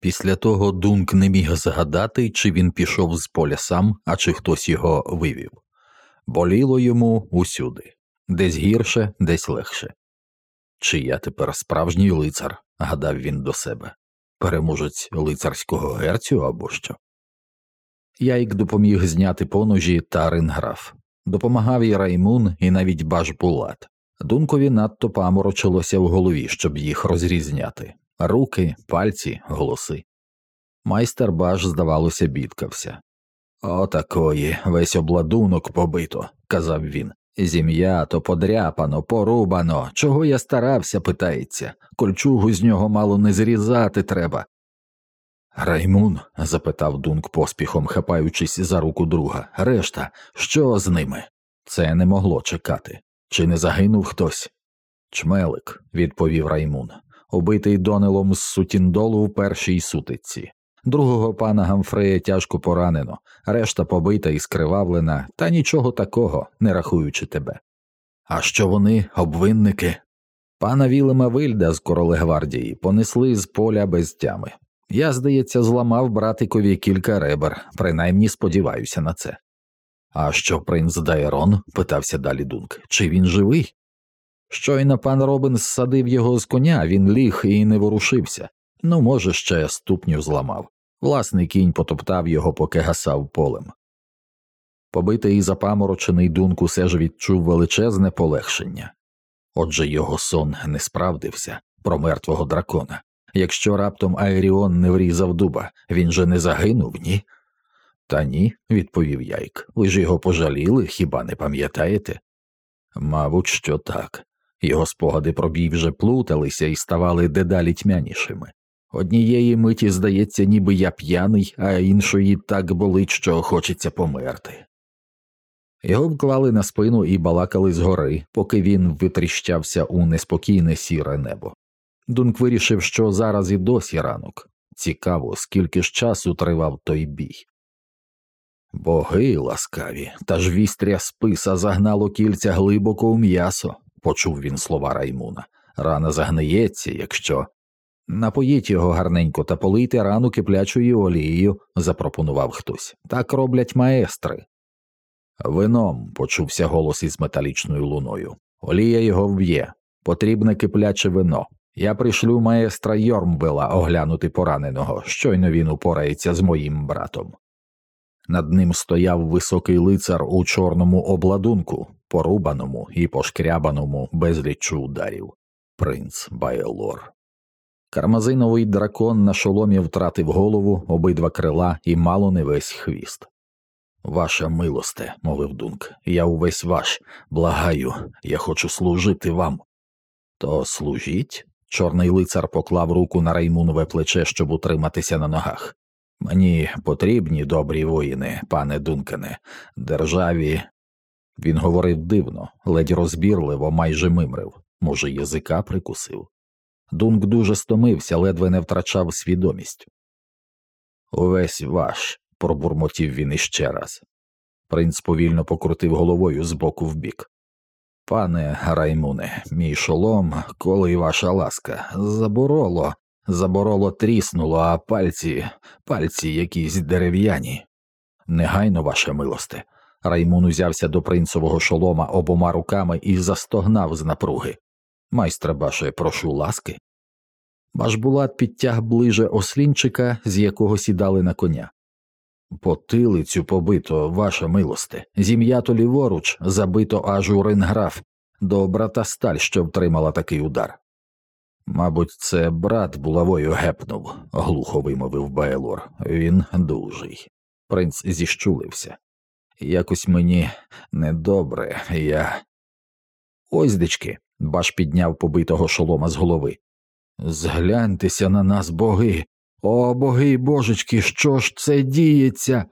Після того Дунк не міг згадати, чи він пішов з поля сам, а чи хтось його вивів. Боліло йому усюди десь гірше, десь легше. Чи я тепер справжній лицар, гадав він до себе, переможець лицарського герцю або що. Яйк допоміг зняти поножі та ринграф. Допомагав і Раймун, і навіть Башбулат. Дункові надто паморочилося в голові, щоб їх розрізняти руки, пальці, голоси. Майстер Баш, здавалося, бідкався. Отакої, весь обладунок побито, казав він. Зім'ято, подряпано, порубано. Чого я старався, питається. Кольчугу з нього мало не зрізати треба. Раймун? запитав Дунк поспіхом, хапаючись за руку друга. Решта, що з ними? Це не могло чекати. Чи не загинув хтось? Чмелик, відповів Раймун, убитий донелом з сутіндолу в першій сутиці. Другого пана Гамфрея тяжко поранено, решта побита і скривавлена, та нічого такого, не рахуючи тебе. А що вони, обвинники? Пана Вілема Вильда з королегвардії понесли з поля без тями. Я, здається, зламав братикові кілька ребер, принаймні сподіваюся на це. А що принц Дайрон? питався далі Дунк, чи він живий? Щойно пан Робин зсадив його з коня, він ліг і не ворушився. Ну, може, ще ступню зламав. Власний кінь потоптав його, поки гасав полем. Побитий і запаморочений Дунк усе ж відчув величезне полегшення. Отже, його сон не справдився про мертвого дракона. Якщо раптом Айріон не врізав дуба, він же не загинув, ні? Та ні, відповів Яйк. Ви ж його пожаліли, хіба не пам'ятаєте? Мабуть, що так. Його спогади про бій вже плуталися і ставали дедалі тьмянішими. Однієї миті здається, ніби я п'яний, а іншої так болить, що хочеться померти. Його вклали на спину і балакали згори, поки він витріщався у неспокійне сіре небо. Дунк вирішив, що зараз і досі ранок. Цікаво, скільки ж часу тривав той бій. Боги ласкаві, та ж вістря списа загнало кільця глибоко у м'ясо, почув він слова Раймуна. Рана загниється, якщо. Напоїть його гарненько та полийте рану киплячою олією, запропонував хтось. Так роблять маестри. Вином, почувся голос із металічною луною. Олія його вб'є. Потрібне кипляче вино. Я пришлю маестра Йормбела оглянути пораненого, щойно він упорається з моїм братом. Над ним стояв високий лицар у чорному обладунку, порубаному і пошкрябаному безліччю ударів, принц Байлор. Кармазиновий дракон на шоломі втратив голову, обидва крила і мало не весь хвіст. Ваша милосте, мовив Дунк, я увесь ваш, благаю, я хочу служити вам. То служіть. Чорний лицар поклав руку на Раймунове плече, щоб утриматися на ногах. Мені потрібні добрі воїни, пане Дункане, державі. Він говорив дивно, ледь розбірливо, майже мимрив, може, язика прикусив. Дунк дуже стомився, ледве не втрачав свідомість. Увесь ваш, пробурмотів він іще раз. Принц повільно покрутив головою з боку в бік. Пане Раймуне, мій шолом, коли ваша ласка, забороло, забороло тріснуло, а пальці, пальці якісь дерев'яні. Негайно, ваше милосте. Раймун узявся до принцового шолома обома руками і застогнав з напруги. Майстре баше, прошу ласки. Башбулат підтяг ближе ослінчика, з якого сідали на коня. Потилицю побито, ваша милосте, зім'ято ліворуч, забито аж у ринграф, добра та сталь, що втримала такий удар. Мабуть, це брат булавою гепнув, глухо вимовив Байлор. Він дужий. Принц зіщулився. Якось мені недобре, я. Ось дички. Баш підняв побитого шолома з голови. Згляньтеся на нас, боги. О боги божечки, що ж це діється?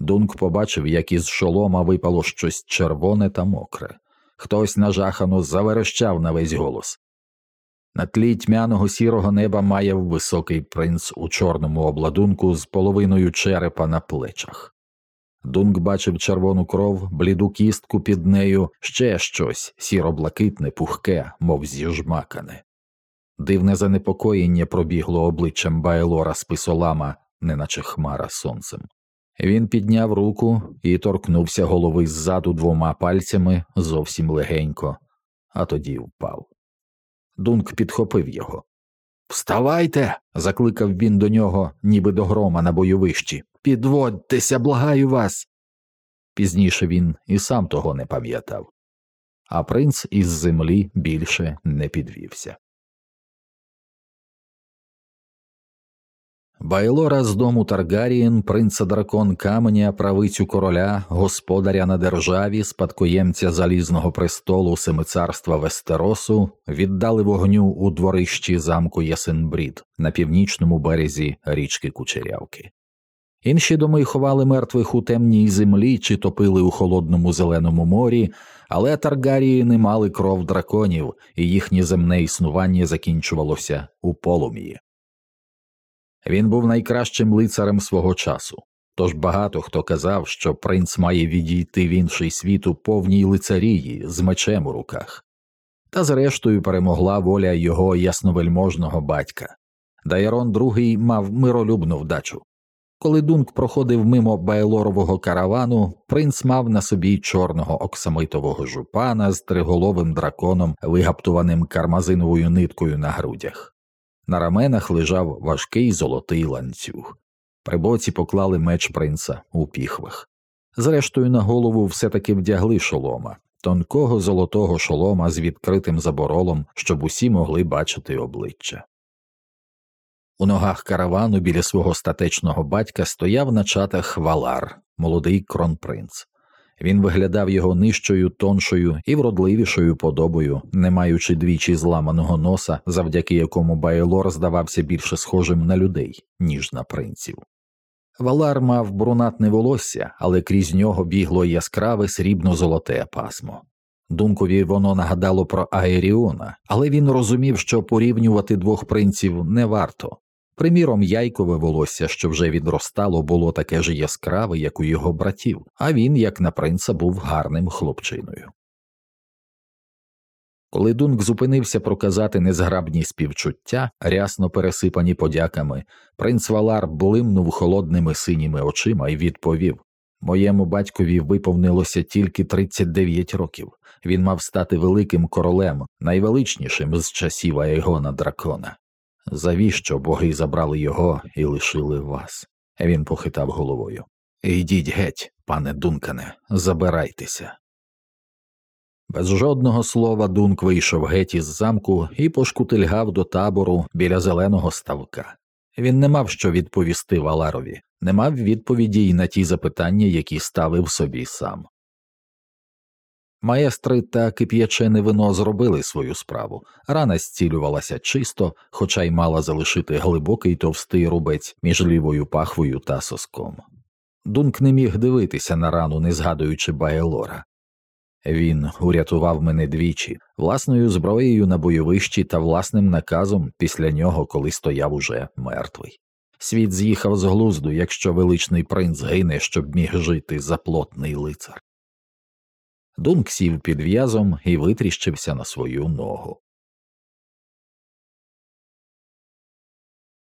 Дунк побачив, як із шолома випало щось червоне та мокре. Хтось нажахано заверещав на весь голос. На тлі тьмяного сірого неба маяв високий принц у чорному обладунку з половиною черепа на плечах. Дунк бачив червону кров, бліду кістку під нею, ще щось сіро-блакитне, пухке, мов зіжмакане. Дивне занепокоєння пробігло обличчям Байлора Списолама, неначе хмара сонцем. Він підняв руку і торкнувся голови ззаду двома пальцями зовсім легенько, а тоді впав. Дунк підхопив його. Вставайте. закликав він до нього, ніби до грома на бойовищі. Підводьтеся, благаю вас. Пізніше він і сам того не пам'ятав, а принц із землі більше не підвівся. Байлора з дому Таргарієн, принца дракон каменя, правицю короля, господаря на державі, спадкоємця залізного престолу семицарства Вестеросу, віддали вогню у дворищі замку Ясенбрід на північному березі річки Кучерявки. Інші доми ховали мертвих у темній землі чи топили у холодному зеленому морі, але Таргарії не мали кров драконів, і їхнє земне існування закінчувалося у полум'ї. Він був найкращим лицарем свого часу, тож багато хто казав, що принц має відійти в інший світ у повній лицарії з мечем у руках, та зрештою перемогла воля його ясновельможного батька. Дайрон II мав миролюбну вдачу. Коли Дунк проходив мимо байлорового каравану, принц мав на собі чорного оксамитового жупана з триголовим драконом, вигаптуваним кармазиновою ниткою на грудях. На раменах лежав важкий золотий ланцюг. При боці поклали меч принца у піхвах. Зрештою, на голову все таки вдягли шолома, тонкого золотого шолома з відкритим заборолом, щоб усі могли бачити обличчя. У ногах каравану біля свого статечного батька стояв на чатах валар, молодий кронпринц. Він виглядав його нижчою, тоншою і вродливішою подобою, не маючи двічі зламаного носа, завдяки якому Байлор здавався більше схожим на людей, ніж на принців. Валар мав брунатне волосся, але крізь нього бігло яскраве срібно золоте пасмо. Дункові воно нагадало про Аеріона, але він розумів, що порівнювати двох принців не варто. Приміром, яйкове волосся, що вже відростало, було таке ж яскраве, як у його братів, а він, як на принца, був гарним хлопчиною. Коли Дунк зупинився проказати незграбні співчуття, рясно пересипані подяками, принц Валар блимнув холодними синіми очима і відповів Моєму батькові виповнилося тільки 39 років. Він мав стати великим королем, найвеличнішим з часів Аегона дракона. Завіщо боги забрали його і лишили вас? Він похитав головою. Йдіть геть, пане Дункане, забирайтеся. Без жодного слова Дунк вийшов геть із замку і пошкутильгав до табору біля зеленого ставка. Він не мав що відповісти Валарові, не мав відповіді й на ті запитання, які ставив собі сам. Маестри та кип'ячене вино зробили свою справу, рана зцілювалася чисто, хоча й мала залишити глибокий товстий рубець між лівою пахвою та соском. Дунк не міг дивитися на рану, не згадуючи Баелора. Він урятував мене двічі, власною зброєю на бойовищі та власним наказом після нього, коли стояв уже мертвий. Світ з'їхав з глузду, якщо величний принц гине, щоб міг жити заплотний лицар. Дунк сів під в'язом і витріщився на свою ногу.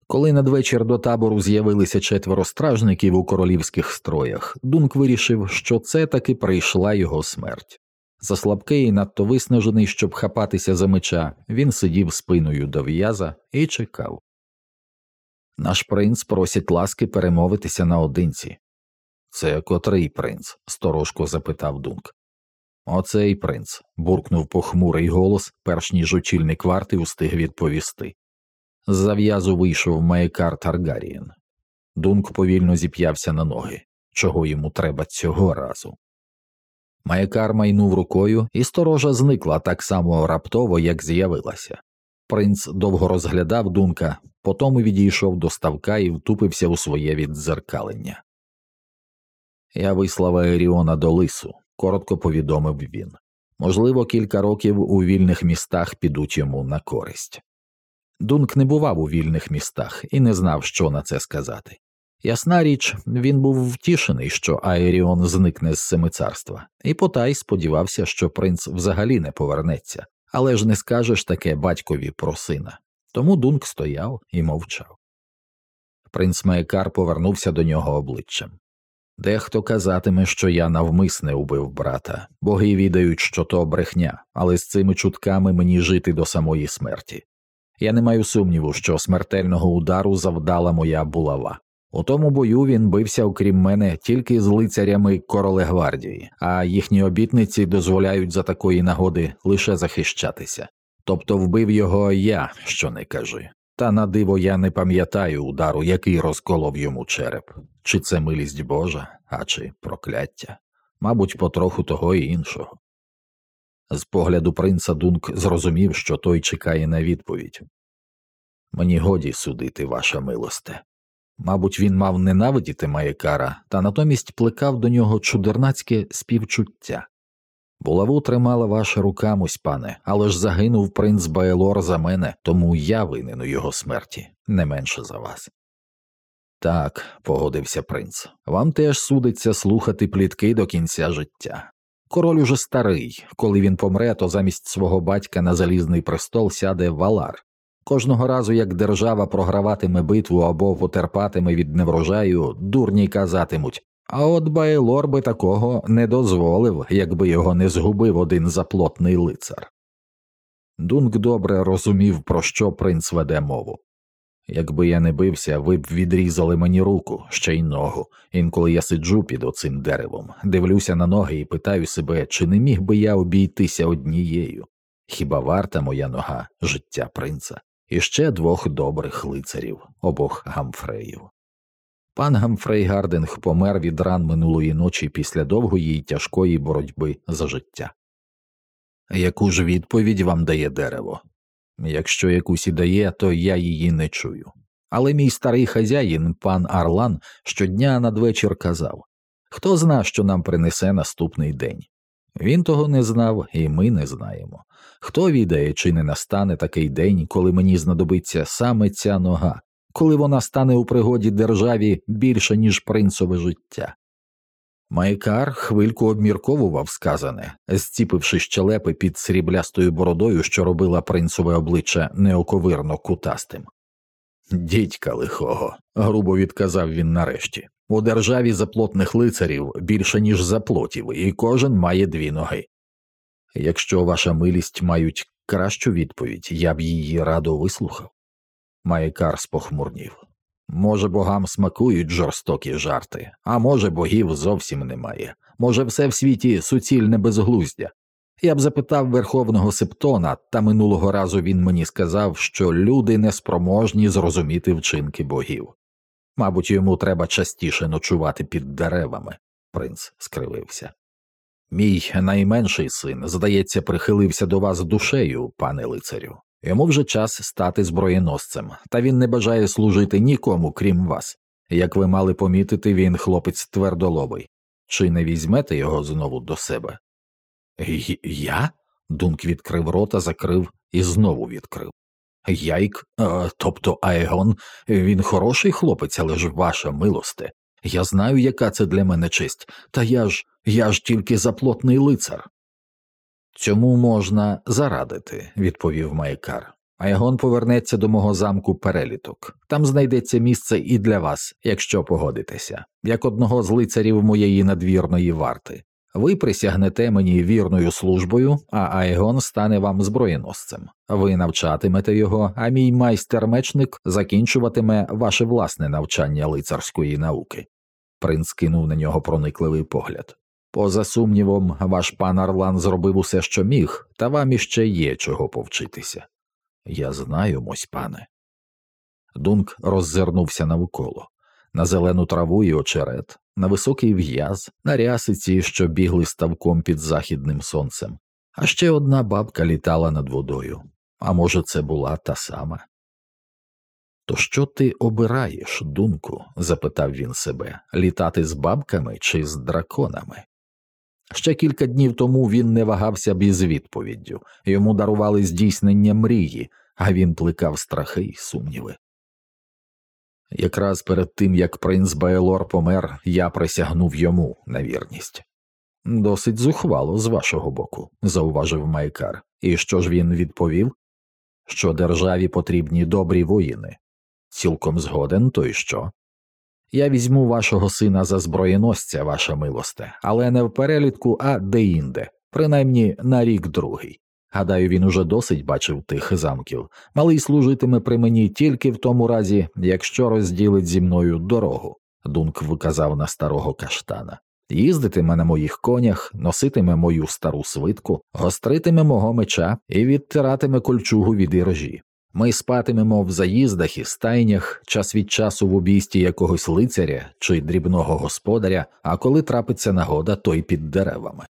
Коли надвечір до табору з'явилися четверо стражників у королівських строях, Дунк вирішив, що це таки прийшла його смерть. Заслабкий і надто виснажений, щоб хапатися за меча, він сидів спиною до в'яза і чекав. Наш принц просить ласки перемовитися наодинці. Це котрий принц? сторожко запитав Дунк. Оцей принц. буркнув похмурий голос, перш ніж очільник варти устиг відповісти. З зав'язу вийшов маякар Таргарієн. Дунк повільно зіп'явся на ноги. Чого йому треба цього разу? Маякар майнув рукою, і сторожа зникла так само раптово, як з'явилася. Принц довго розглядав дунка, потім відійшов до ставка і втупився у своє віддзеркалення. Я вислав Еріона до лису, коротко повідомив він. Можливо, кілька років у вільних містах підуть йому на користь. Дунк не бував у вільних містах і не знав, що на це сказати. Ясна річ, він був втішений, що Аеріон зникне з семицарства, і потай сподівався, що принц взагалі не повернеться, але ж не скажеш таке батькові про сина. Тому Дунк стояв і мовчав. Принц Маєкар повернувся до нього обличчям. Дехто казатиме, що я навмисне убив брата, боги відають, що то брехня, але з цими чутками мені жити до самої смерті. Я не маю сумніву, що смертельного удару завдала моя булава. У тому бою він бився, окрім мене, тільки з лицарями королегвардії, а їхні обітниці дозволяють за такої нагоди лише захищатися. Тобто вбив його я, що не кажи. Та на диво я не пам'ятаю удару, який розколов йому череп, чи це милість Божа, а чи прокляття, мабуть, потроху того і іншого. З погляду принца Дунк зрозумів, що той чекає на відповідь. Мені годі судити, ваша милосте. Мабуть, він мав ненавидіти Маєкара, та натомість плекав до нього чудернацьке співчуття. Булаву тримала ваша рука, мусь пане, але ж загинув принц Байлор за мене, тому я винен у його смерті, не менше за вас. Так, погодився принц, вам теж судиться слухати плітки до кінця життя. Король уже старий, коли він помре, то замість свого батька на залізний престол сяде валар. Кожного разу, як держава програватиме битву або потерпатиме від неврожаю, дурні казатимуть а от Байлор би такого не дозволив, якби його не згубив один заплотний лицар. Дунк добре розумів, про що принц веде мову. Якби я не бився, ви б відрізали мені руку, ще й ногу. Інколи я сиджу під оцим деревом, дивлюся на ноги і питаю себе, чи не міг би я обійтися однією. Хіба варта моя нога життя принца, і ще двох добрих лицарів, обох гамфреїв. Пан Гамфрей Гардинг помер від ран минулої ночі після довгої й тяжкої боротьби за життя. Яку ж відповідь вам дає дерево? Якщо якусь і дає, то я її не чую. Але мій старий хазяїн, пан Арлан, щодня надвечір казав хто зна, що нам принесе наступний день. Він того не знав, і ми не знаємо. Хто відає, чи не настане такий день, коли мені знадобиться саме ця нога, коли вона стане у пригоді державі більше, ніж принцове життя. Майкар хвильку обмірковував сказане, зціпивши щелепи під сріблястою бородою, що робила принцове обличчя неоковирно кутастим. Дідька лихого, грубо відказав він нарешті. У державі заплотних лицарів більше, ніж заплотів, і кожен має дві ноги. Якщо ваша милість мають кращу відповідь, я б її радо вислухав. Майкар спохмурнів. Може, богам смакують жорстокі жарти, а може, богів зовсім немає. Може, все в світі суцільне безглуздя. Я б запитав верховного Септона, та минулого разу він мені сказав, що люди неспроможні зрозуміти вчинки богів. Мабуть, йому треба частіше ночувати під деревами, принц скривився. Мій найменший син, здається, прихилився до вас душею, пане лицарю. Йому вже час стати зброєносцем, та він не бажає служити нікому, крім вас. Як ви мали помітити, він хлопець твердолобий. Чи не візьмете його знову до себе? Я? Дунк відкрив рота, закрив і знову відкрив. Яйк, е, тобто Аегон, він хороший хлопець, але ж ваша милосте. Я знаю, яка це для мене честь, та я ж я ж тільки заплотний лицар. Цьому можна зарадити, відповів Майкар. Айгон повернеться до мого замку переліток. Там знайдеться місце і для вас, якщо погодитеся, як одного з лицарів моєї надвірної варти. Ви присягнете мені вірною службою, а Айгон стане вам зброєносцем. Ви навчатимете його, а мій майстер-мечник закінчуватиме ваше власне навчання лицарської науки. Принц кинув на нього проникливий погляд. Поза сумнівом, ваш пан Арлан зробив усе, що міг, та вам іще є чого повчитися. Я знаю, мось пане. Дунк роззирнувся навколо на зелену траву і очерет, на високий в'яз, на рясиці, що бігли ставком під західним сонцем, а ще одна бабка літала над водою. А може, це була та сама. То що ти обираєш, дунку? запитав він себе, літати з бабками чи з драконами? Ще кілька днів тому він не вагався б із відповіддю, йому дарували здійснення мрії, а він плекав страхи й сумніви. Якраз перед тим як принц Байлор помер, я присягнув йому на вірність. Досить зухвало з вашого боку, зауважив Майкар. І що ж він відповів? що державі потрібні добрі воїни. Цілком згоден, то й що? Я візьму вашого сина за зброєносця, ваша милосте, але не в перелітку, а деінде, принаймні на рік другий. Гадаю, він уже досить бачив тих замків. Малий служитиме при мені тільки в тому разі, якщо розділить зі мною дорогу. Дунк виказав на старого каштана. Їздитиме на моїх конях, носитиме мою стару свитку, гостритиме мого меча і відтиратиме кольчугу від ірожі. Ми спатимемо в заїздах і стайнях, час від часу в обійсті якогось лицаря чи дрібного господаря, а коли трапиться нагода, то й під деревами.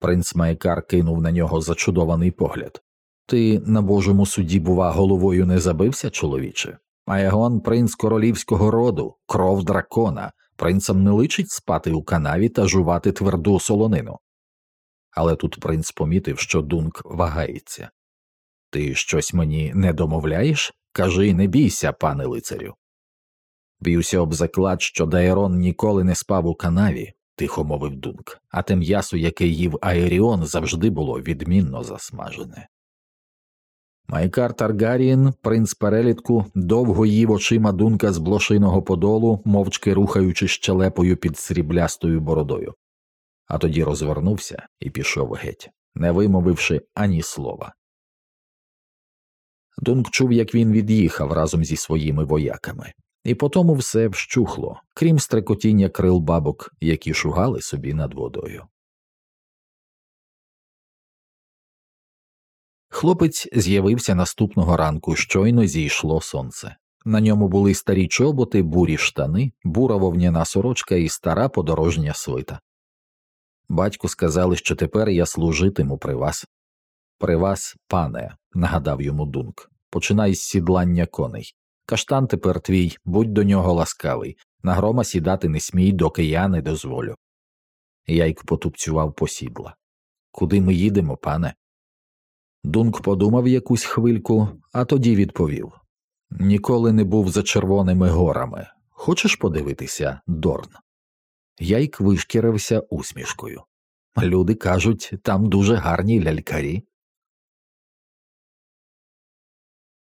Принц Майкар кинув на нього зачудований погляд. Ти на божому суді, бува, головою не забився, чоловіче? Аягон принц королівського роду, кров дракона, принцам не личить спати у канаві та жувати тверду солонину. Але тут принц помітив, що Дунк вагається. Ти щось мені не домовляєш? Кажи, не бійся, пане лицарю. Б'юся об заклад, що Дайрон ніколи не спав у канаві, тихо мовив Дунк, а те м'ясо, яке їв Аеріон, завжди було відмінно засмажене. Майкар Таргарієн, принц перелітку, довго їв очима дунка з блошиного подолу, мовчки рухаючи щелепою під сріблястою бородою, а тоді розвернувся і пішов геть, не вимовивши ані слова. Дунк чув, як він від'їхав разом зі своїми вояками, і потому все вщухло, крім стрекотіння крил бабок, які шугали собі над водою. Хлопець з'явився наступного ранку, щойно зійшло сонце. На ньому були старі чоботи, бурі штани, бура вовняна сорочка і стара подорожня свита. Батьку сказали, що тепер я служитиму при вас. При вас, пане, нагадав йому Дунк, починай з сідлання коней. Каштан тепер твій, будь до нього ласкавий, на грома сідати не смій, доки я не дозволю. Яйк потупцював посідла. Куди ми їдемо, пане? Дунк подумав якусь хвильку, а тоді відповів Ніколи не був за Червоними горами. Хочеш подивитися, Дорн? Яйк вишкірився усмішкою. Люди кажуть, там дуже гарні лялькарі.